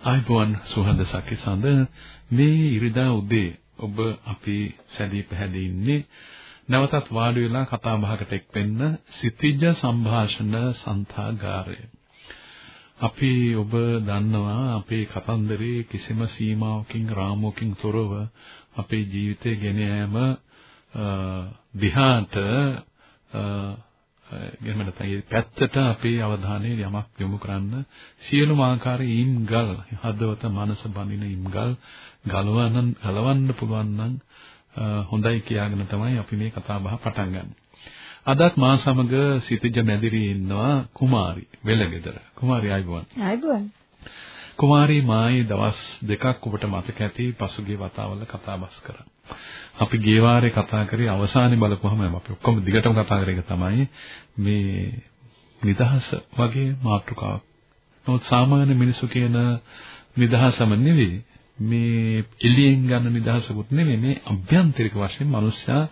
ආයිබෝන් සුහඳ සකිසඳ මේ ඉරිදා උදේ ඔබ අපි සැදී පැහැදී ඉන්නේ නැවතත් වාඩි වෙලා කතා බහකට එක් වෙන්න සිතිජ සංഭാෂණ සන්තාගාරය. අපි ඔබ දන්නවා අපේ කතන්දරේ කිසිම සීමාවකින් රාමුවකින් තොරව අපේ ජීවිතය ගෙන යාම දිහාට එහෙම නැත්නම් පැත්තට අපේ අවධානය යමක් යොමු කරන්න සියලුම ආකාරයේ ඉම්ගල් හදවත මනස බඳින ඉම්ගල් ගලවන්න ගලවන්න පුළුවන් නම් හොඳයි කියාගෙන තමයි අපි මේ කතා බහ පටන් ගන්න. අදත් මා සමග සිටිජ මැදිරියේ ඉන්නවා කුමාරි වෙලගෙදර. කුමාරි ආයිබුවන්. ආයිබුවන්. කුමාරි මායි දවස් දෙකක් ඔබට මතක ඇති පසුගිය වතාවල කතා බස් කරා. අපි ගිය වාරේ කතා කරේ අවසානයේ බලපුවම අපි ඔක්කොම දිගටම කතා කරේ තමයි මේ නිදහස වගේ මාතෘකාවක්. නමුත් සාමාන්‍ය මිනිසු කියන නිදහසම නෙවෙයි මේ එළියෙන් ගන්න නිදහසකුත් නෙවෙයි මේ අභ්‍යන්තරික වශයෙන් මිනිස්සයා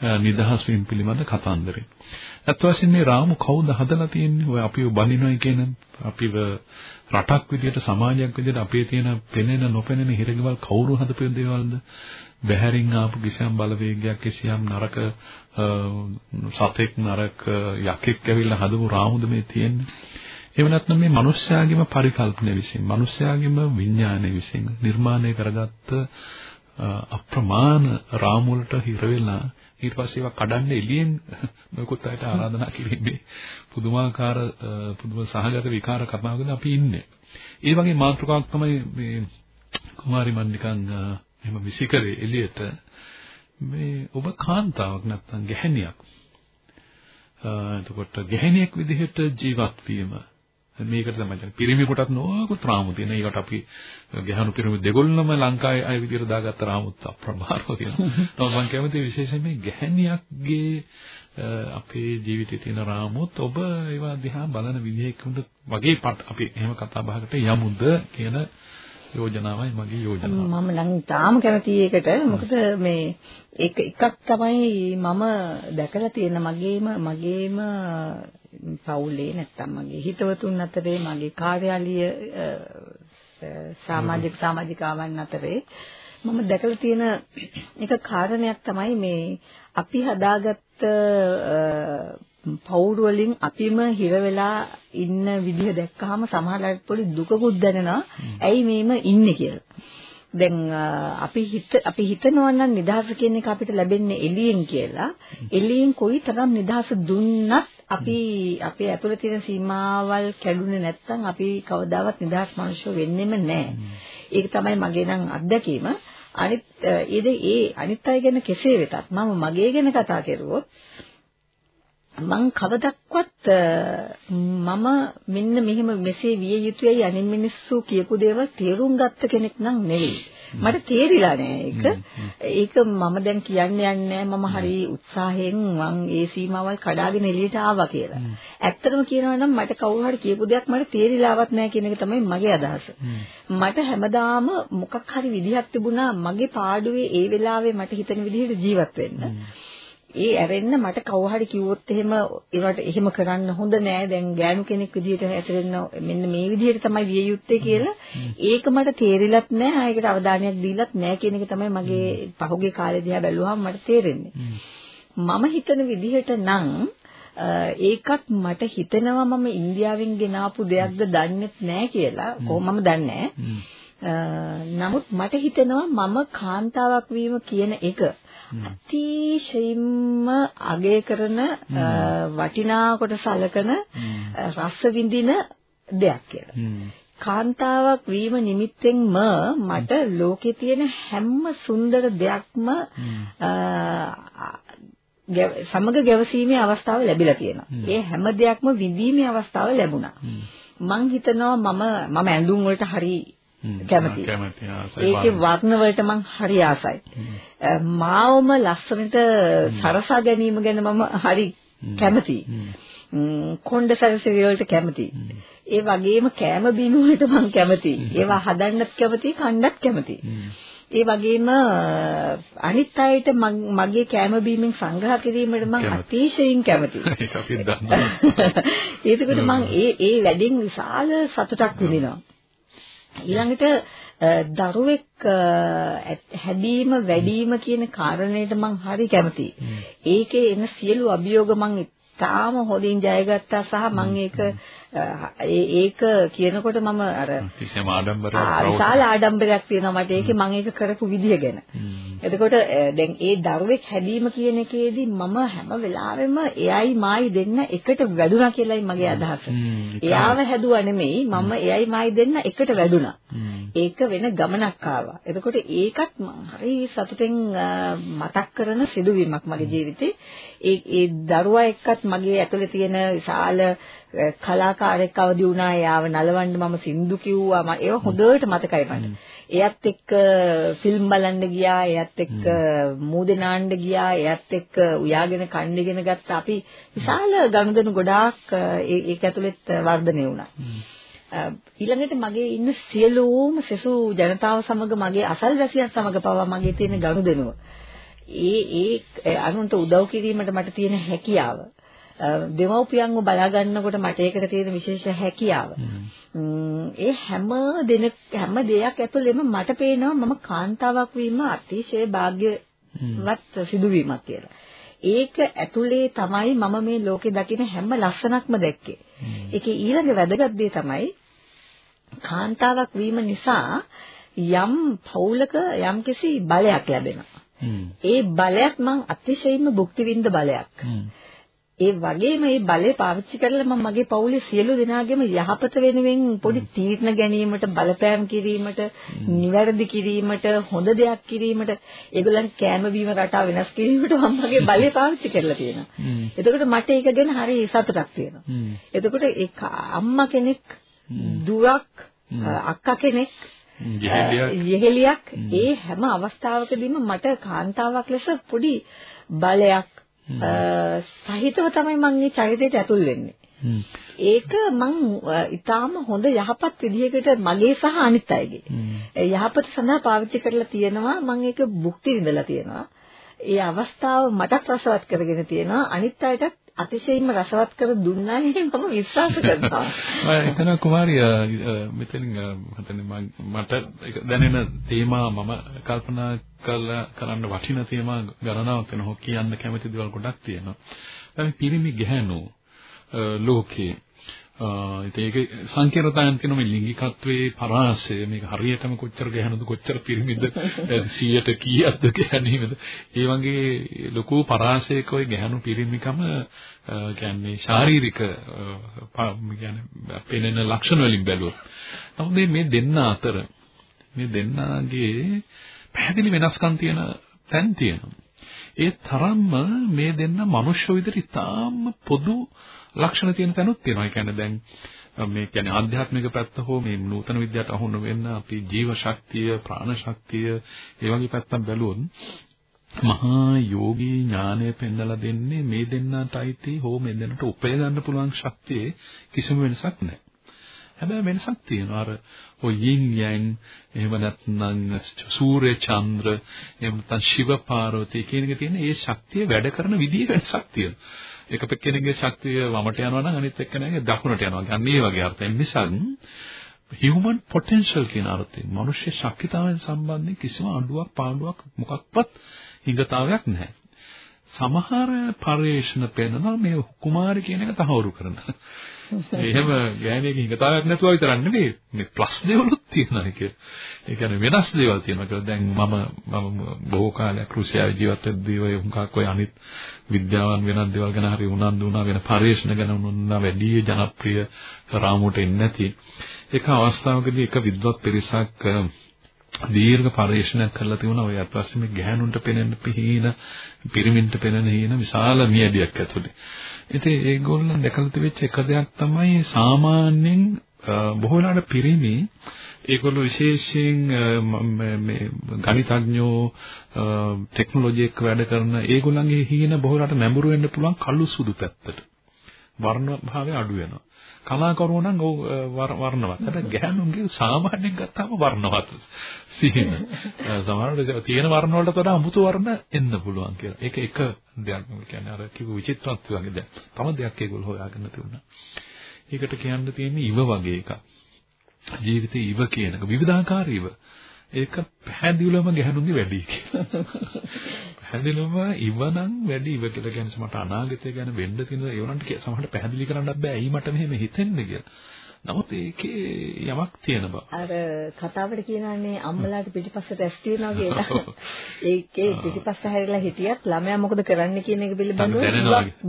නිදහස් වීම පිළිබඳ කතන්දරේ. අත් වශයෙන් මේ රාමු කවුද හදලා තියෙන්නේ? ඔය අපිව බඳිනවයි කියන අපිව රටක් විදියට සමාජයක් විදියට අපේ තියෙන පෙනෙන නොපෙනෙන හිරගෙවල් කවුරු හදපු දේවල්ද? බැහැරින් ආපු කිසියම් බලවේගයක් කිසියම් නරක සතෙක් නරක යකෙක් ඇවිල්ලා හදපු රාමුද මේ තියෙන්නේ? එහෙම නැත්නම් මේ මිනිස්යාගේම පරිකල්පන විසින් මිනිස්යාගේම විඥානය විසින් නිර්මාණය කරගත්ත අප්‍රමාණ රාමුවලට හිර වෙලා ඊට පස්සේ ඒවා කඩන්න එළියෙන් මොකොත් අයට ආරාධනා කිරීමේ පුදුමාකාර පුදුම සහගත විකාර කතාවකද අපි ඉන්නේ. ඒ වගේ මාතෘකාවක් තමයි මේ කුමාරි මන් නිකන් එහෙම විසිකරේ එළියට මේ ඔබ කාන්තාවක් නැත්නම් ගැහණියක්. එතකොට ගැහණියක් විදිහට ජීවත් වීම මේකට තමයි දැන් පිරිමි කොටත් නොකුත් රාමු තියෙන. ඒකට අපි ගැහණු පිරිමි දෙගොල්ලම ලංකාවේ අය විදියට දාගත්ත රාමුත් අප්‍රමාණව තියෙනවා. නමුත් මම කැමති විශේෂයෙන් මේ ගැහණියක්ගේ අපේ ජීවිතේ තියෙන රාමුත් ඔබ ඒවා දිහා බලන විදිහකට වගේ අපි එහෙම කතා බහකට යමුද කියන යෝජනාවයි මගේ යෝජනාව. මම නම් තාම කැමති ඒකට. මොකද මේ එක එකක් තමයි මම දැකලා තියෙන මගේම මගේම පවුලේ නැත්තම් මගේ හිතවතුන් අතරේ මගේ කාර්යාලීය සමාජික සමාජිකාවන් අතරේ මම දැකලා තියෙන එක කාරණයක් තමයි මේ අපි හදාගත්ත පවුරු වලින් අපිම හිර වෙලා ඉන්න විදිහ දැක්කහම සමහරවිට පොඩි දුකකුත් දැනෙනවා. ඇයි මේම ඉන්නේ කියලා. දැන් අපි හිත අපි හිතනවා නම් නිදහස කියන එක අපිට ලැබෙන්නේ එළියෙන් කියලා. එළියෙන් කොයි තරම් නිදහස දුන්නත් අපි අපේ ඇතුළේ තියෙන සීමාවල් කැඩුනේ නැත්නම් අපි කවදාවත් නිදහස් මනුෂ්‍ය වෙන්නෙම නැහැ. ඒක තමයි මගේ නම් අත්දැකීම. අනිත් ඒ අනිත් අය ගැන කෙසේ වෙතත් මම මගේ ගැන කතා කරුවොත් මං කවදක්වත් මම මෙන්න මෙහෙම මෙසේ විය යුතුයයි අනින් මිනිස්සු කියපු දේවල් තේරුම් ගත්ත කෙනෙක් නම් නෙවෙයි. මට තේරිලා නෑ ඒක. ඒක මම දැන් කියන්න යන්නේ මම හරි උත්සාහයෙන් මං ඒ සීමාවල් කඩාගෙන එළියට ආවා කියලා. ඇත්තටම කියනවා නම් මට කවුරු හරි කියපු දෙයක් මට තේරිලාවත් නෑ කියන එක තමයි මගේ අදහස. මට හැමදාම මොකක් හරි විදිහක් තිබුණා මගේ පාඩුවේ ඒ වෙලාවේ මට හිතෙන විදිහට ජීවත් වෙන්න. ඒ ඇරෙන්න මට කවුරු හරි කිව්වොත් එහෙම ඒවට එහෙම කරන්න හොඳ නෑ. දැන් ගෑනු කෙනෙක් විදිහට හැසිරෙන්න මෙන්න මේ විදිහට තමයි විය යුත්තේ කියලා. ඒක මට තේරිලත් නෑ. ආයකට අවධානයක් දීලත් නෑ කියන එක තමයි මගේ පහුගිය කාලේ දිහා බැලුවාම මට තේරෙන්නේ. මම හිතන විදිහට නම් ඒකත් මට හිතෙනවා මම ඉන්දියාවෙන් ගෙනාපු දෙයක්ද දන්නේත් නෑ කියලා. කොහොමම දන්නේ නමුත් මට හිතෙනවා මම කාන්තාවක් වීම කියන එක අතිශයින්ම අගය කරන වටිනා කොට සලකන රස විඳින දෙයක් කියලා. කාන්තාවක් වීම නිමිත්තෙන්ම මට ලෝකේ තියෙන හැම සුන්දර දෙයක්ම සමග ගැවසීමේ අවස්ථාව ලැබිලා තියෙනවා. ඒ හැම දෙයක්ම විඳීමේ අවස්ථාව ලැබුණා. මං හිතනවා මම මම ඇඳුම් වලට හරි කැමතියි. ඒකේ වර්ණ වලට මං හරි ආසයි. මාවම ලස්සනට සරසා ගැනීම ගැන මම හරි කැමතියි. කොණ්ඩ සැරසිලි වලට කැමතියි. ඒ වගේම කෑම බීම වලට මං කැමතියි. ඒවා හදන්නත් කැමතියි, කන්නත් කැමතියි. ඒ වගේම අනිත් අයට මගේ කැම බීමෙන් සංග්‍රහ කිරීමට මම අතිශයින් කැමතියි. ඒක අපි දන්නවා. ඒකට මම ඒ ඒ වැඩෙන් විශාල සතුටක් විඳිනවා. ඊළඟට දරුවෙක් හැදීම වැඩිම කියන කාරණේට මම හරි කැමතියි. ඒකේ එන සියලු අභියෝග මම තාම හොඳින් ජයගත්තා සහ මම ඒක ඒක කියනකොට මම අර කිසිම ආඩම්බරයක් විශාල ආඩම්බරයක් තියෙනවා මට ඒකේ මම ඒක කරපු විදිය ගැන. එතකොට දැන් ඒ දරුවෙක් හැදීම කියන එකේදී මම හැම වෙලාවෙම එයයි මායි දෙන්න එකට වැඩුණා කියලායි මගේ අදහස. එයාව හැදුවා නෙමෙයි මම එයයි මායි දෙන්න එකට වැඩුණා. ඒක වෙන ගමනක් ආවා. එතකොට ඒකත් මම හරි සතුටෙන් මතක් කරන සිදුවීමක් මගේ ජීවිතේ. ඒ ඒ දරුවා එක්කත් මගේ ඇතුලේ තියෙන විශාල කලාකාරයෙක් අවදි වුණා එයාව නලවන්න මම සින්දු කිව්වා මම ඒව හොඳට මතකයි මට. එයත් එක්ක ෆිල්ම් බලන්න ගියා, එයත් එක්ක මූදේ නාන්න ගියා, එයත් එක්ක උයාගෙන කණ්ඩගෙන ගත්ත. අපි විශාල ගනුදෙනු ගොඩාක් ඒක ඇතුළෙත් වර්ධනය වුණා. ඊළඟට මගේ ඉන්න සියලුම සෙසු ජනතාව සමග මගේ අසල්වැසියන් සමග පවා මගේ තියෙන ගනුදෙනුව. ඒ ඒ අනුන්ට උදව් කිරීමට මට තියෙන හැකියාව දෙමව්පියන්ව බලා ගන්නකොට මට ඒකට තියෙන විශේෂ හැකියාව. ඒ හැම දින හැම දෙයක් ඇතුළෙම මට පේනවා මම කාන්තාවක් වීම අතිශය වාග්යවත් සිදුවීමක් කියලා. ඒක ඇතුලේ තමයි මම මේ ලෝකේ දකින හැම ලස්සනක්ම දැක්කේ. ඒකේ ඊළඟ වැදගත් දේ තමයි කාන්තාවක් වීම නිසා යම් පෞලක යම්කිසි බලයක් ලැබෙනවා. ඒ බලයක් මං අතිශයින්ම භුක්ති විඳ බලයක්. ඒ වගේම මේ බලය පාවිච්චි කරලා මම මගේ පවුලේ සියලු දෙනාගේම යහපත වෙනුවෙන් පොඩි තීරණ ගැනීමට බලපෑම් කිරීමට නිවැරදි කිරීමට හොඳ දෙයක් කිරීමට ඒගොල්ලන් කෑම බීම රටාව වෙනස් කිරීමට මම මගේ බලය පාවිච්චි කරලා තියෙනවා. එතකොට මට ඒක ගැන හරි සතුටක් තියෙනවා. එතකොට ඒ අම්මා කෙනෙක් දුවක් අක්කා කෙනෙක් යෙහෙලියක්. ඒ හැම අවස්ථාවකදීම මට කාන්තාවක් ලෙස පොඩි බලයක් සහිතව තමයි මම මේ චරිතයට ඇතුල් වෙන්නේ. ඒක මං ඊටාම හොඳ යහපත් විදිහකට මගේ සහ අනිත් අයගේ. යහපත සඳහා පාවිච්චි කරලා තියෙනවා මම ඒක භුක්ති විඳලා තියෙනවා. ඒ අවස්ථාව මටත් රසවත් කරගෙන තියෙනවා. අනිත් අයටත් අතිශයින්ම රසවත් කර දුන්නානේ මම විශ්වාස කරනවා. මම හිතනවා කුමාරිය මෙතනින් මට දැනෙන තේමා මම කල්පනා කරලා කරන්න වටින තේමා ගණනාවක් වෙනවා කියන්න කැමති දේවල් ගොඩක් තියෙනවා. දැන් පිරිමි ගැහැණු ලෝකේ ඉතින් ඒක සංකීර්ණතාවයන් තියෙන මේ ලිංගිකත්වයේ පරාසය. මේක හරියටම කොච්චර ගැහනද කොච්චර පිරිමිද 100ට කීයක්ද ගැහනීමද ඒ වගේ ලොකු පරාසයක ඔය ගැහණු පිරිමිකම කියන්නේ ශාරීරික කියන්නේ පෙනෙන ලක්ෂණ වලින් බැලුවොත්. නමුත් මේ දෙන්න අතර මේ දෙන්නාගේ පැහැදිලි වෙනස්කම් තියෙන තැන් තියෙනවා. ඒ තරම්ම මේ දෙන්න මනුෂ්‍ය විදිහට ඉතාම පොදු ලක්ෂණ තියෙන තැනුත් තියෙනවා. ඒ කියන්නේ දැන් මේ කියන්නේ ආධ්‍යාත්මික පැත්ත හෝ මේ නූතන විද්‍යාවට අහුන වෙන්න අපි ජීව ශක්තිය, ප්‍රාණ ශක්තිය, ඒ වගේ පැත්තක් බැලුවොත් මහා යෝගී ඥානය පෙන්වලා දෙන්නේ මේ දෙන්නට අයිති හෝ මේ දෙන්නට උපය ගන්න පුළුවන් ශක්තියේ කිසිම වෙනසක් නැහැ. හැබැයි වෙනසක් තියෙනවා. අර ඔය යින් යන් එහෙම නැත්නම් සූර්ය චන්ද්‍ර එහෙම නැත්නම් ශිව පාර්වතී කියන එක තියෙන ඒ ශක්තිය වැඩ කරන විදිහ වෙනසක් තියෙනවා. එක කෙනෙක්ගේ ශක්තිය වමට යනවා නම් අනිත් එක්කෙනාගේ දකුණට යනවා. අන්න ඒ වගේ අර්ථයෙන් නිසා human potential කියන අර්ථයෙන් මනුෂ්‍ය ශක්තිතාවයන් සම්බන්ධයෙන් කිසිම අඩුවක් පාඩුවක් මොකක්වත් හිඟතාවයක් නැහැ. සමහර පරිේශන පෙන්නනවා මේ කුමාරි කියන එක තහවුරු කරන. එහෙම ගෑණියක හිඟතාවයක් නැතුව විතරක් නෙවෙයි මේ ප්ලස් දේවලුත් තියෙනවා ඒක. ඒ කියන්නේ වෙනස් දේවල් තියෙනවා කියලා දැන් මම මම බොහෝ කාලයක් රුසියාවේ ජීවත් වෙද්දී ඔය හුඟක් ඔය අනිත් විද්‍යාවන් වෙනත් දේවල් ගැන හරි උනන්දු වුණා වෙන පරිශ්‍රණ ගැන උනන්දුනා වැඩි ජනප්‍රිය රාමුවට එන්නේ නැති එක අවස්ථාවකදී එක විද්වත් පිරිසක් දීර්ඝ පරිශ්‍රණයක් කරලා තිබුණා ඔය අත්පස්සේ මේ ගැහණුන්ට පෙනෙන පිහින පිරිමින්ට පෙනෙන හින විශාල මියදියක් ඇතුලේ. ඉතින් ඒගොල්ලන් දැකලා තිබෙච්ච එක දෙයක් තමයි සාමාන්‍යයෙන් බොහෝ වෙලාවට පිරිමි ඒගොල්ලෝ විශේෂයෙන් මේ ගණිතඥයෝ ටෙක්නොලොජි එක්ක වැඩ කරන ඒගොල්ලන්ගේ හීන බොහෝ වෙලාවට නැඹුරු වෙන්න පුළුවන් කළු සුදු පැත්තට. වර්ණ භාවය අඩු වෙනවා. කලාකරුවෝ නම් ඔව් වර්ණවත්. හැබැයි ගැහණුන්ගේ සාමාන්‍යයෙන් ගත්තාම වර්ණවත් සිහින. සමහරවිට තියෙන වර්ණ වලට වඩා අමුතු වර්ණ එන්න පුළුවන් කියලා. ඒක එක දෙයක්. කියන්නේ අර කිව්ව විචිත්‍රත්වය වගේ දෙයක්. තම දෙයක් ඒගොල්ලෝ හොයාගෙන තිබුණා. ඒකට කියන්න තියෙන්නේ ඉව වගේ එකක්. ජීවිතේ ඉව කියන එක විවිධාකාර ඉව. ඒක පැහැදිලිවම ගැහණුන්ගේ වැඩි කියලා. පැහැදිලිවම ඉවනම් වැඩි ඉව කියලා කියන්නේ මට අනාගතය ගැන වෙන්න තියෙන ඒවනන්ට සමහරට පැහැදිලි කරන්න බෑ ඇයි මට මෙහෙම හිතෙන්නේ කියලා. නමුත් ඒකේ යමක් තියෙන බව. අර කතාවට කියනවානේ අම්මලාට පිටිපස්සට ඇස් තියනවා කියලා. ඒකේ පිටිපස්ස හැරිලා හිටියත් ළමයා මොකද කරන්න කියන එක පිළිබඳව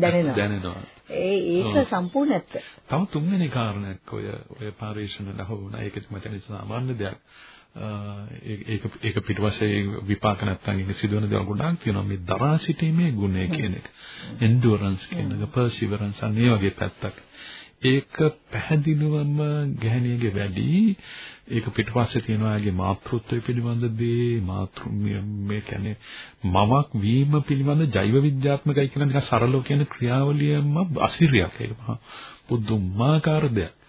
දැනෙනවා. දැනෙනවා. ඒ ඒක සම්පූර්ණ ඇත්ත. තව තුන්වෙනි කාරණයක් ඔය ඔය පරිශ්‍රණ ලහුණා ඒක මතන සාමාන්‍ය දෙයක්. ඒක ඒක පිටවසේ විපාක නැත්තම් ඒක සිදුවන දේවල් ගොඩාක් තියෙනවා මේ දරා සිටීමේ ගුණය කියන එක. endurance කියන එක perseverance අනේ වගේ පැත්තක්. ඒක පැහැදිලිවම ගැහණියගේ වැඩි ඒක පිටපස්සේ තියෙනවා ආගේ මාතෘත්වය පිළිබඳ දේ මාතෘ මේ කියන්නේ මවක් වීම පිළිබඳ ජෛව විද්‍යාත්මකයි කියන නිකන් සරලව කියන ක්‍රියාවලියම අසිරියක් ඒක මහා පුදුමාකාර දෙයක්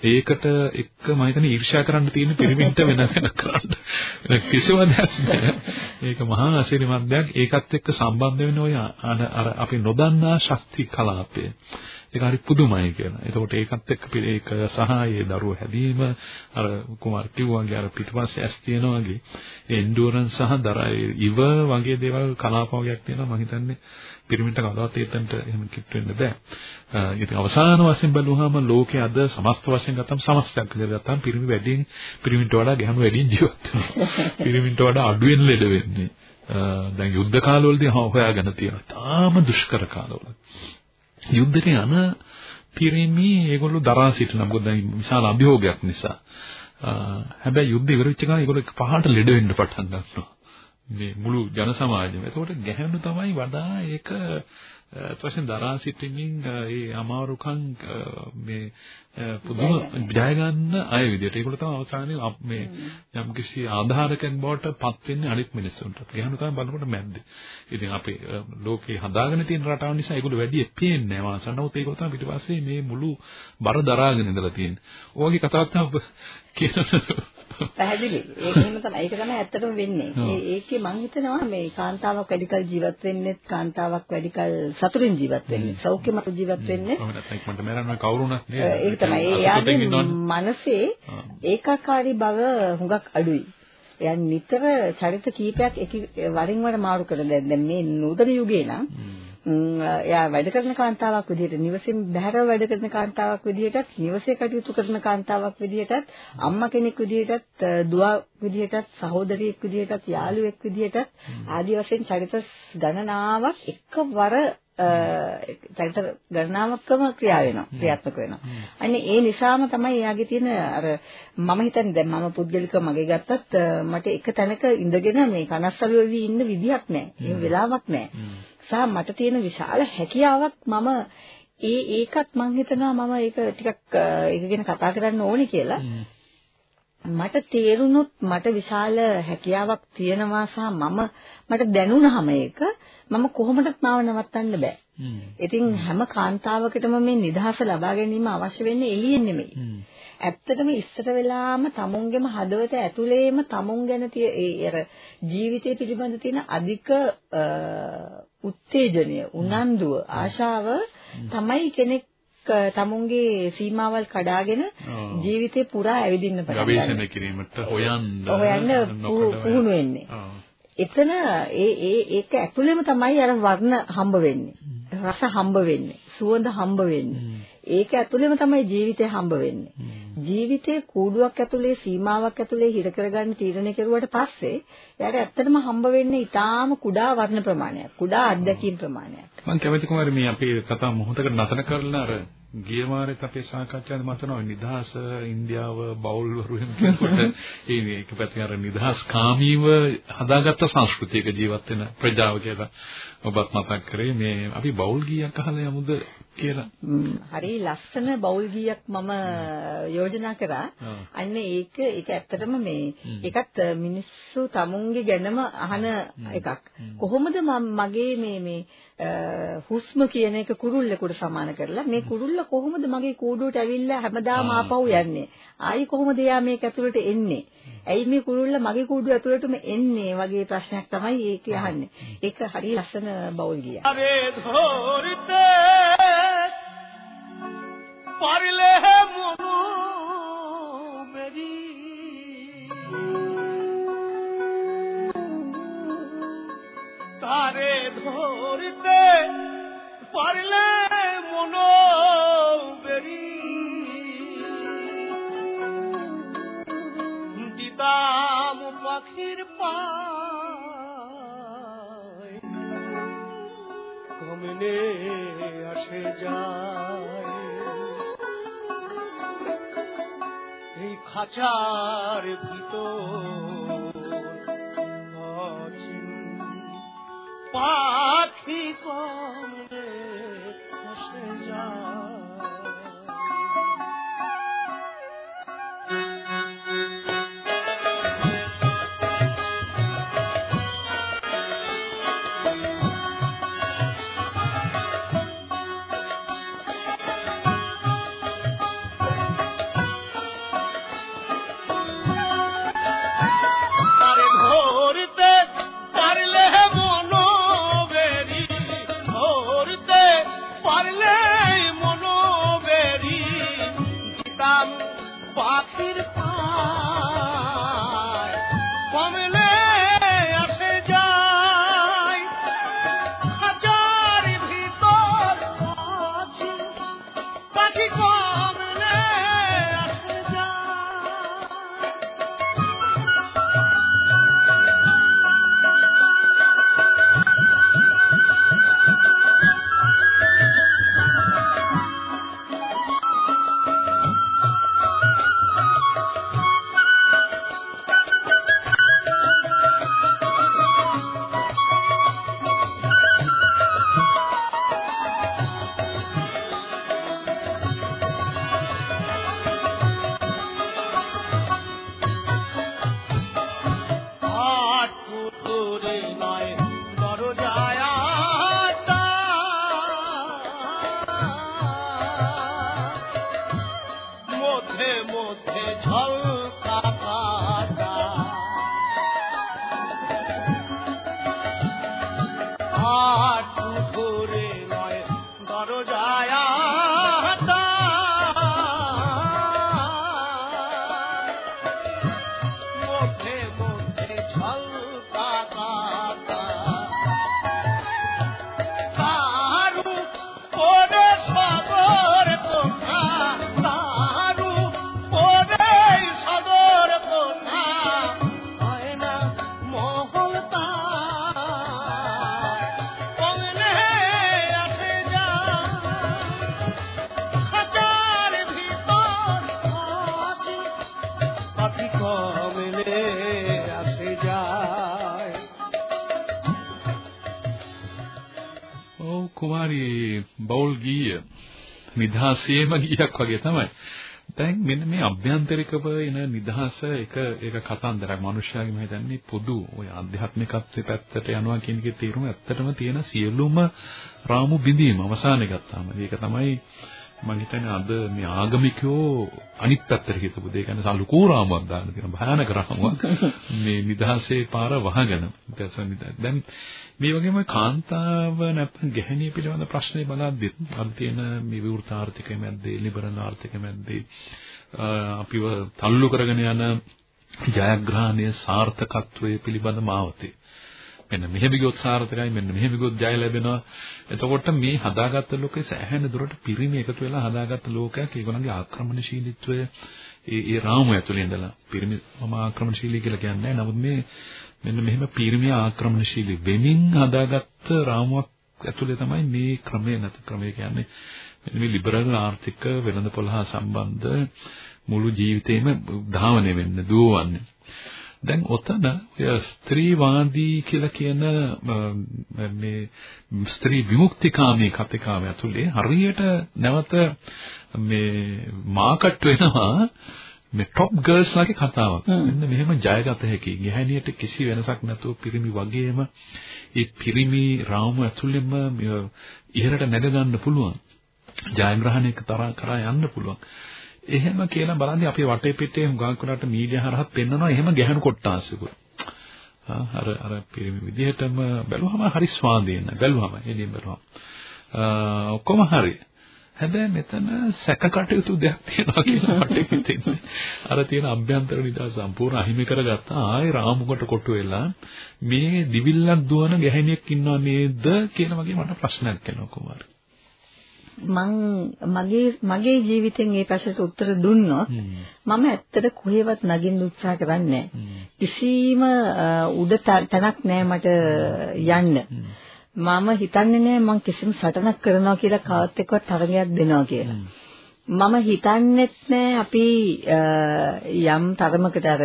ඒකට එක්ක මම හිතන්නේ ඊර්ෂ්‍යා කරන්න තියෙන පිරිමින්ට වෙන වෙන කරන්න කිසිම දෙයක් නෑ. ඒක මහා අසිරිමත් දෙයක්. ඒකත් එක්ක සම්බන්ධ වෙන ඔය අර අපි නොදන්නා ශක්ති කලාපය. ඒක හරි පුදුමයි කියලා. එතකොට ඒකත් එක්ක ඒක සහ ඒ දරුවෝ හැදීම අර කුමාර කිව්වාගේ අර පිටිපස්සේ ඇස් තියෙනවා වගේ එන්ඩුරන්ස් සහ දරා ඉව වගේ දේවල් කලාපවයක් තියෙනවා මම හිතන්නේ පිරමිඩට කවදාවත් ඒතන්ට එහෙම කිට් වෙන්න බෑ. ඉතින් අවසාන වශයෙන් බලුවාම ලෝකයේ අද සමස්ත වශයෙන් ගත්තම සමස්තයක් විදිහට ගත්තම පිරිමි වැඩියෙන් පිරිමින්ට වඩා ගැහණු වැඩියෙන් ජීවත් වෙනවා. පිරිමින්ට වඩා අඩුවෙන් ලෙඩ වෙන්නේ. දැන් යුද්ධ කාලවලදී හොයාගෙන තියෙනවා. තාම දුෂ්කර කාලවල. යුද්ධයට යන පිරිමි ඒගොල්ලෝ දරා සිටිනවා. මොකද දැන් විශාල අභියෝගයක් නිසා. හැබැයි යුද්ධ ඉවර වෙච්ච ගමන් ඒගොල්ලෝ පහට ලෙඩ වෙන්න පටන් ගන්නවා. මේ මුළු ජන සමාජෙම. ඒකට ගැහැණු තමයි වඩා ඒක ඊපස්සේ දරා සිටින්මින් ඒ අමාරුකම් මේ පුදුම ජය ගන්න අය විදියට. ඒගොල්ලෝ තමයි අවසානයේ මේ යම්කිසි ආධාරකෙන් බවට පත් වෙන්නේ අනිත් මිනිස්සුන්ට. ගැහැණු තමයි බලනකොට මැද්දේ. ඉතින් අපි ලෝකේ හදාගෙන තියෙන රටාව නිසා ඒගොල්ලෝ වැඩි පේන්නේ නැහැ වාසන. නමුත් ඒගොල්ලෝ තමයි පිටිපස්සේ මේ මුළු බර දරාගෙන ඉඳලා තියෙන්නේ. ඔයගේ කතාවක් තමයි කියන පැහැදිලි. ඒක එහෙම තමයි. ඒක තමයි ඇත්තටම වෙන්නේ. ඒකේ මම හිතනවා මේ කාන්තාවක් වැඩිකල් ජීවත් වෙන්නේ කාන්තාවක් වැඩිකල් සතුටින් ජීවත් වෙන්නේ. සෞඛ්‍යමත් ජීවත් වෙන්නේ. ඉක්මනට මරන්න කවුරුණත් නේද? ඒක තමයි. එයාගේ මනසේ ඒකාකාරී බව හුඟක් අඩුයි. එයා නිතර චරිත කීපයක් එක වරින් වර මාරු කරන දැන් මේ නූතන යුගයේ නම් එයා වැඩ කරන කාන්තාවක් විදිහට නිවසින් බැහැරව වැඩ කරන කාන්තාවක් විදිහටත් නිවසේ කටයුතු කරන කාන්තාවක් විදිහටත් අම්මා කෙනෙක් විදිහටත් දුව විදිහටත් සහෝදරියෙක් විදිහටත් යාළුවෙක් විදිහටත් ආදි වශයෙන් චරිත ගණනාවක් එකවර චරිත ගණනාවක්ම ක්‍රියා වෙනවා ක්‍රියාත්මක වෙනවා. අන්නේ ඒ නිසාම තමයි එයාගේ තියෙන අර මම හිතන්නේ දැන් මම පුද්ගලිකව මගේ ගත්තත් මට එක තැනක ඉඳගෙන මේ කනස්සලු වෙවි ඉන්න විදිහක් නැහැ. ඒ වෙලාවක් නැහැ. සහ මට තියෙන විශාල හැකියාවක් මම ඒ ඒකත් මම හිතනවා මම ඒක ටිකක් ඒක ගැන කතා කරන්න ඕනේ කියලා. මට තේරුණොත් මට විශාල හැකියාවක් තියෙනවා සහ මම මට දැනුණාම ඒක මම කොහොමදත් මාව නවත්තන්න බෑ. ඉතින් හැම කාන්තාවකටම මේ නිදහස ලබා ගැනීම අවශ්‍ය වෙන්නේ එළියෙන් නෙමෙයි. ඇත්තටම ඉස්සර වෙලාම තමුන්ගේම හදවත ඇතුලේම තමුන් ගැන අර ජීවිතය පිළිබඳ තියෙන අධික උත්තේජනය, උනන්දුව, ආශාව තමයි කෙනෙක් තමුන්ගේ සීමාවල් කඩාගෙන ජීවිතේ පුරා ඇවිදින්න පටන් ගන්නවා. ගවේෂණය කිරීමට හොයන්න හොයන්න පුහුණු වෙන්නේ. එතන ඒ ඒ ඒක ඇතුළෙම තමයි අර වර්ණ හම්බ වෙන්නේ. රස හම්බ වෙන්නේ. සුවඳ හම්බ වෙන්නේ. ඒක ඇතුළෙම තමයි ජීවිතය හම්බ වෙන්නේ. ජීවිතේ කූඩුවක් ඇතුලේ සීමාවක් ඇතුලේ හිර කරගන්න තීරණය කෙරුවට පස්සේ එයාට ඇත්තටම හම්බ වෙන්නේ ඊටාම කුඩා වර්ණ ප්‍රමාණයක්. කුඩා අත්දැකීම් ප්‍රමාණයක්. මම කැමති කුමාරි මේ අපේ කතා මොහොතකට නතර කරලා අර ගිය මාරෙත් අපේ සාකච්ඡාවේ මතනවා නිදහස ඉන්දියාව බෞල්වරු එහෙම කියනකොට ඒ එක පැත්තකින් අර නිදහස් කාමීව හදාගත්ත සංස්කෘතියක ජීවත් වෙන ප්‍රජාව කියලා ඔබත් මතක් කරේ මේ අපි බෞල් ගීයක් අහලා යමුද කියලා. හරි ලස්සන බෞල් ගීයක් මම යෝජනා කරා. අන්න ඒක ඒක ඇත්තටම මේ ඒකත් මිනිස්සු tamunge ගැනම අහන එකක්. කොහොමද මගේ මේ මේ හුස්ම කියන එක කුරුල්ලෙකුට සමාන කරලා මේ කුරුල්ල කොහොමද මගේ කූඩුවට ඇවිල්ලා හැමදාම ආපහු යන්නේ? ආයි කොහොමද එයා මේක ඇතුළට එන්නේ? ඇයි මේ කුරුල්ල මගේ කූඩුව ඇතුළටම එන්නේ වගේ ප්‍රශ්නයක් තමයි ඒක අහන්නේ. ඒක හරිය ලස්සන බෞල් ගියා. পারলে মনু মেরি তারে ধরতে পারলে মনো বেরি आचार भी तो නිදහසේම ගියක් වගේ තමයි. දැන් මෙන්න මේ අභ්‍යන්තරිකව එන නිදහස එක ඒක කතන්දරයක්. මනුෂ්‍යයාගේ මම හිතන්නේ පොදු ওই ආධ්‍යාත්මිකත්වයේ පැත්තට යනවා කියන එකේ තේරුම ඇත්තටම තියෙන සියලුම රාමු බිඳීම අවසානයේ ගත්තාම. ඒක තමයි මම හිතන්නේ අද මේ ආගමිකයෝ අනිත් පැත්තට හිතපු දේ. කියන්නේ සල්ලුකෝ රාමුවක් දාන්න තියෙන භයානක රාමුවක් මේ නිදහසේ පාර වහගෙන. දැන් මේ වගේම කාන්තාව නැත්නම් ගැහණිය පිළිබඳ ප්‍රශ්නේ බලද්දි අද තියෙන මේ විවෘත ආර්ථිකය මැද්දේ ලිබරල් ආර්ථිකය මැද්දේ අපිව තල්ලු කරගෙන යන ජයග්‍රහණයේ සාර්ථකත්වයේ පිළිබඳ මාවතේ මෙන්න මෙහෙම ගියොත් සාර්ථකයි මෙන්න මෙහෙම ගියොත් ජය ලැබෙනවා. එතකොට මේ හදාගත්ත ලෝකේ සෑහෙන දුරට පිරිමි එකතු වෙලා හදාගත්ත ලෝකයක් ඒගොල්ලන්ගේ ආක්‍රමණශීලීත්වය ඒ ඒ රාමුව ඇතුලේ ඉඳලා. පිරිමි මම ආක්‍රමණශීලී කියලා කියන්නේ නමුත් මේ මෙන්න මෙහෙම පිරිමි ආක්‍රමණශීලී වෙමින් හදාගත්ත රාමුවක් ඇතුලේ තමයි මේ ක්‍රමය නැත. ක්‍රමය කියන්නේ මේ ලිබරල් ආර්ථික වෙළඳපොළ හා සම්බන්ධ මුළු ජීවිතේම ධාවනය වෙන්න දුවවන්නේ. දැන් ඔතන ස්ත්‍රීවාදී කියලා කියන මේ ස්ත්‍රී විමුක්තිකාමී කතිකාව ඇතුලේ හරියට නැවත මේ මාකට් වෙනවා මේ টপ ගර්ල්ස් ලගේ කතාවක්. මෙන්න මෙහෙම ජයගත හැකි. ගැහැණියට කිසි වෙනසක් නැතුව පිරිමි වගේම ඒ පිරිමි රාමුව ඇතුළෙම ඉහළට නැග ගන්න පුළුවන්. ජයග්‍රහණයක තරහ කරා යන්න පුළුවන්. එහෙම කියලා බලන්නේ අපි වටේ පිටේ හුඟක් වෙලාට මීඩියා හරහා පෙන්නනවා එහෙම ගැහණු කොට්ටාසිකුත්. අර අර පිරිමි විදිහටම බැලුවම හරි ස්වාදීන බැලුවම එළියෙන් බැලුවම. ඔක්කොම හරි. හැබැයි මෙතන සැකකටයුතු දෙයක් තියෙනවා කියලා මට හිතෙන්නේ. අර තියෙන අභ්‍යන්තර නිදා සම්පූර්ණ අහිමි කරගත්තා ආයේ රාමුකට කොටු වෙලා මේ දිවිල්ලක් දුවන ගැහණියක් ඉන්නව නේද කියන වගේ මට ප්‍රශ්නයක් එනවා කුමාරී. මං මගේ මගේ ජීවිතෙන් මේ ප්‍රශ්නට උත්තර දුන්නොත් මම ඇත්තට කොහෙවත් නගින්න උත්සාහ කරන්නේ කිසිම උඩ තැනක් නෑ මට යන්න. මම හිතන්නේ නෑ මං කිසිම සටනක් කරනවා කියලා කාවත් එක්ක තරගයක් දෙනවා කියලා. මම හිතන්නේත් නෑ අපි යම් තරමකට අර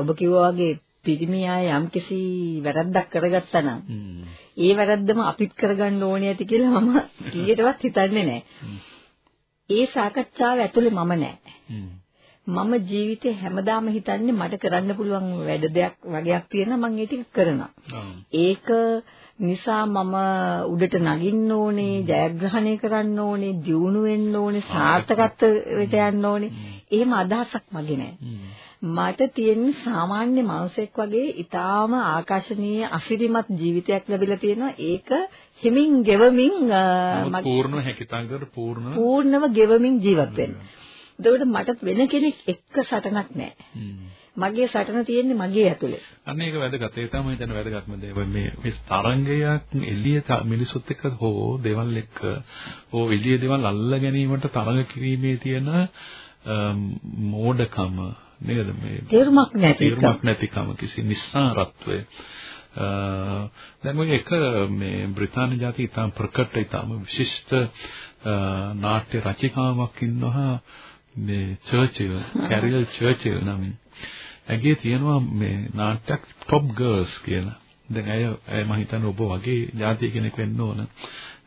ඔබ කිව්වා වගේ පිරිමි අය යම්කිසි වැරද්දක් කරගත්තා නම් ඒ වැරද්දම අපිත් කරගන්න ඕනේ ඇති කියලා මම කීයටවත් හිතන්නේ නැහැ. ඒ සාකච්ඡාව ඇතුලේ මම නැහැ. මම ජීවිතේ හැමදාම හිතන්නේ මට කරන්න පුළුවන් වැඩ දෙයක් වගේක් තියෙනවා මම ඒ ටික කරනවා. ඒක නිසා මම උඩට නගින්න ඕනේ, ජයග්‍රහණය කරන්න ඕනේ, දියුණු වෙන්න ඕනේ, සාර්ථකත්වයට යන්න ඕනේ. එහෙම අදහසක් මගේ නැහැ. මට තියෙන සාමාන්‍ය මිනිසෙක් වගේ ඊටාම ආකර්ශනීය අසිරිමත් ජීවිතයක් ලැබිලා තියෙනවා ඒක හිමින් ගෙවමින් පූර්ණ හැකියතාවකට පූර්ණ පූර්ණව ගෙවමින් ජීවත් වෙන්න. එතකොට මට වෙන කෙනෙක් එක්ක සටනක් නැහැ. මගේ සටන තියෙන්නේ මගේ ඇතුලේ. අන්න ඒක වැදගත්. ඒ තමයි දැන් වැදගත්ම දේ. මේ මේ තරංගයක් එළිය මිනිසුත් එක්ක හෝ දේවල් එක්ක හෝ එළිය දේවල් අල්ල ගැනීමට තරඟ කිරීමේ තියෙන මෝඩකම නේද මේ තේරුමක් නැති තේරුමක් නැතිකම කිසි නිස්සාරත්වය. දැන් ඔය එක මේ බ්‍රිතාන්‍ය ජාතිය ඉතාම ප්‍රකට ඉතාම විශිෂ්ට නාට්‍ය රචිකාවක් ඉන්නවා මේ චර්චිල් කැරිල් චර්චිල් නම්. ඇගේ තියෙනවා මේ නාට්‍යයක් টොප් ගර්ල්ස් කියලා. දැන් අය මම හිතන්නේ ඔබ වගේ ජාතිය කෙනෙක් වෙන්න ඕන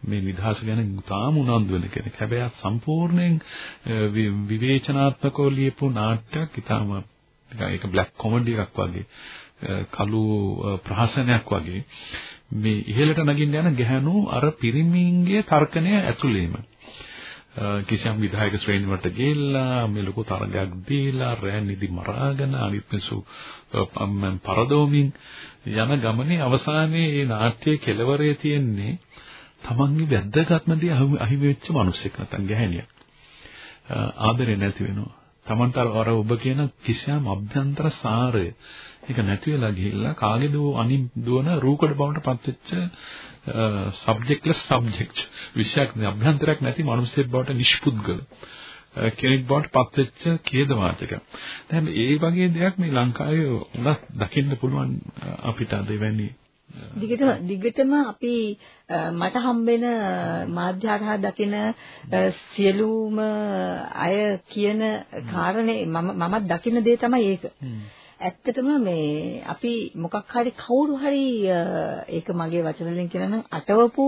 මේ නිදහස ගැන තාම උනන්දු වෙන කෙනෙක්. හැබැයි සම්පූර්ණයෙන් විවේචනාත්මකව ලියපු නාට්‍යයක් ඊටාම ඒක බ්ලැක් කොමඩි එකක් වගේ කළු ප්‍රහසනයක් වගේ මේ ඉහළට නගින්න යන ගැහණු අර පිරිමින්ගේ තර්කණය ඇතුළේම කිසියම් විධායක ශ්‍රේණියට ගිහිල්ලා මේ ලොකු තරගයක් දීලා රෑ නිදි මරාගෙන අනිත් මිනිස්සු පරදෝමින් යන ගමනේ අවසානයේ මේ නාට්‍යයේ කෙලවරේ තියෙන්නේ තමන්ගේ වැද්දගත්ම දේ අහිමි වෙච්ච මිනිස්සෙක් නැත්නම් ගැහණියක්. ආදරේ නැති වෙනවා. තමන්ට අර ඔබ කියන කිසියම් අභ්‍යන්තර සාරය ඒක නැති වෙලා ගිහිල්ලා කාගේද අනින් දුවන රූකඩ බවට පත්වෙච්ච සබ්ජෙක්ට්ලස් සබ්ජෙක්ට් විශයක් අභ්‍යන්තරයක් නැති මිනිස්සෙක් බවට නිෂ්පුද්ගල කෙනෙක් බවට පත්වෙච්ච ඛේදවාචක. දැන් ඒ වගේ දෙයක් මේ ලංකාවේ උනත් දකින්න පුළුවන් අපිට අද වෙන්නේ දිගටම දිගටම අපි මට හම්බෙන මාධ්‍ය හරහා දකින සියලුම අය කියන කාරණේ මම මමත් දකින දේ තමයි ඒක. ඇත්තටම මේ අපි මොකක් හරි කවුරු හරි ඒක මගේ වචන වලින් කියනනම් අටවපු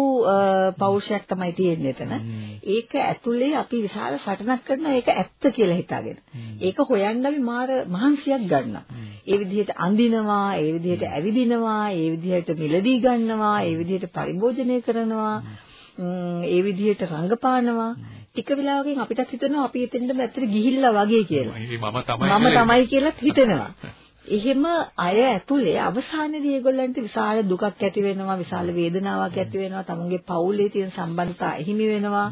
පෞරුෂයක් තමයි තියෙන්නේ එතන. ඒක ඇතුලේ අපි විශාල සටනක් කරනවා ඒක ඇත්ත කියලා හිතාගෙන. ඒක හොයන්න අපි මාර මහන්සියක් ගන්නවා. ඒ විදිහට අඳිනවා, ඒ විදිහට ඇවිදිනවා, ඒ විදිහට මිලදී ගන්නවා, ඒ විදිහට පරිභෝජනය කරනවා. ඒ විදිහට රංගපානවා ටික වෙලාවකින් අපිටත් හිතෙනවා අපි එතෙන්ටම ඇත්තට ගිහිල්ලා වගේ කියලා. මම තමයි මම තමයි කියලාත් හිතෙනවා. එහෙම අය ඇතුලේ අවසානයේදී ඒගොල්ලන්ට විශාල දුකක් ඇති වෙනවා විශාල වේදනාවක් ඇති වෙනවා තමුන්ගේ පවුලේ තියෙන සම්බන්ධතා එහිමි වෙනවා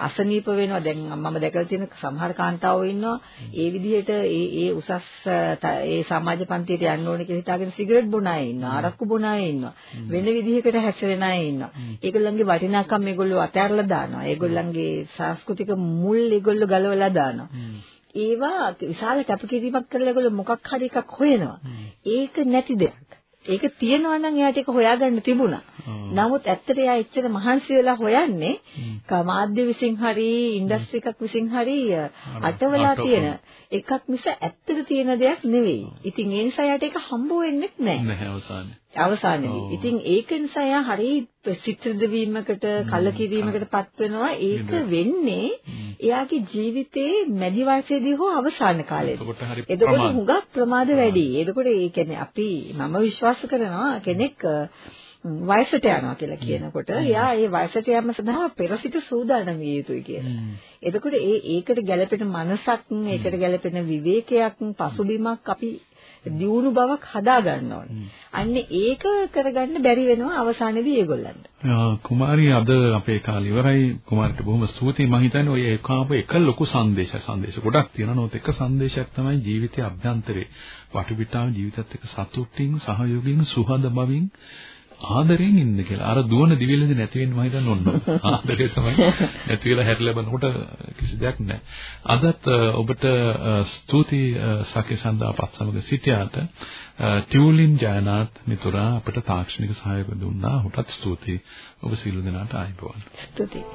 අසනීප වෙනවා. දැන් මම දැකලා තියෙන සමහර කාන්තාවෝ ඉන්නවා. ඒ විදිහට ඒ ඒ උසස් ඒ සමාජ පන්තියට යන්න ඕනේ කියලා හිතාගෙන සිගරට් බොන අය ඉන්නවා ආරක්කු බොන අය ඉන්නවා. වෙන විදිහකට හැසිරෙන අය ඉන්නවා. ඒගොල්ලන්ගේ වටිනාකම් මේගොල්ලෝ අතහැරලා දානවා. ඒගොල්ලන්ගේ සංස්කෘතික මුල් ඒගොල්ලෝ ගලවලා දානවා ඒවා විශාල කැපකිරීමක් කරලා ඒගොල්ලෝ මොකක් හරි එකක් හොයනවා. ඒක නැති දෙයක්. ඒක තියෙනවා නම් එයාට ඒක හොයාගන්න තිබුණා. නමුත් ඇත්තට එයා එච්චර මහන්සි වෙලා හොයන්නේ මාධ්‍ය විසින් හරි ඉන්ඩස්ට්‍රි එකක් විසින් හරි අටවලා තියෙන එකක් මිස ඇත්තට තියෙන දෙයක් නෙවෙයි. ඉතින් ඒ නිසා එයාට ඒක හම්බ වෙන්නේ නැහැ. නැහැ අවසානයේ. අවසානයේදී. ඉතින් ඒක නිසා එයා හරි සිත්‍රද වීමකට කලකිරීමකටපත් වෙනවා. ඒක වෙන්නේ එයාගේ ජීවිතේ මැදි වයසේදී හෝ අවසාන කාලේදී. එතකොට හුඟක් ප්‍රමාද වැඩි. එතකොට ඒ කියන්නේ අපි මම විශ්වාස කරනවා කෙනෙක් වයසට යනවා කියලා කියනකොට එයා ඒ වයසට යාම සඳහා පෙරසිට සූදානම් විය යුතුයි කියලා. එතකොට ඒ ඒකට ගැළපෙන මනසක්, ඒකට ගැළපෙන විවේකයක්, පසුබිමක් අපි දියුණු බවක් හදා ගන්න ඕනේ. අන්න ඒක කරගන්න බැරි වෙනවා අවසානයේදී ඒගොල්ලන්ට. කුමාරී අද අපේ කාලය ඉවරයි. කුමාරිට බොහොම ස්තුතියි. මම හිතන්නේ ඔය ඒකාප එක ලොකු සංදේශයක්. සංදේශ ගොඩක් තියෙනවා. නමුත් එක සංදේශයක් තමයි ජීවිතයේ අභ්‍යන්තරේ වටපිටාව ජීවිතත් එක්ක සතුටින් සහයෝගයෙන් සුහද බවින් ආදරෙන් ඉන්න කියලා. අර දුවන දිවිලෙදි නැති වෙන්න මම හිතන්නේ ඔන්න. ආදරේ තමයි නැති වෙලා හැරිලා බලනකොට කිසි දෙයක් නැහැ. අදත් ඔබට ස්තුති සකේසන්දාපත් සමග සිටියාට ටියුලින් ජයනාත් මිතුරා අපට තාක්ෂණික සහයෝග දුන්නා. ඔහුටත් ස්තුතියි. ඔබ සියලු දෙනාට ආයිබෝවන්. ස්තුතියි.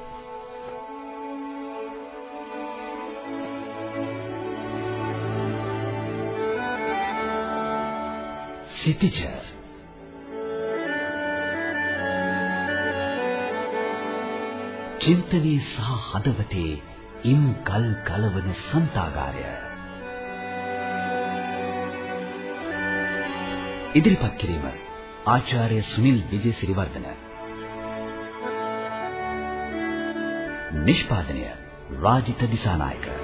සිටිචර් චින්තනයේ සහ හදවතේ ඉම් ගල් ගලවන සන්තාගාරය. ඉදිරිපත් කිරීම ආචාර්ය සුනිල් විජේසිරිවර්ධන. නිෂ්පාදනය රාජිත දිසානායක.